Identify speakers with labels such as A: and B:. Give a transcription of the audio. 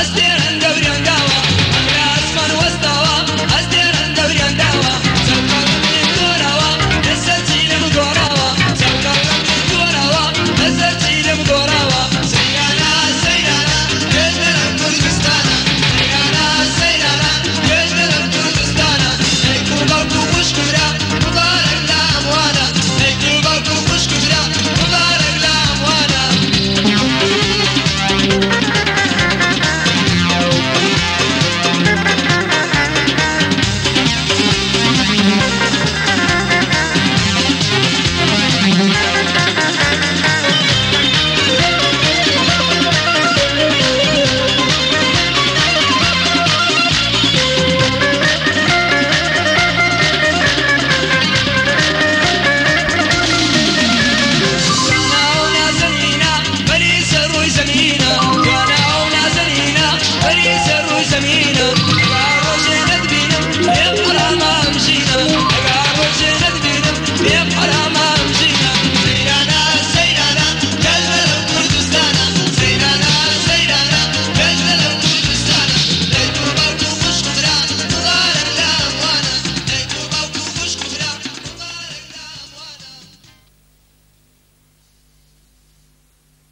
A: I still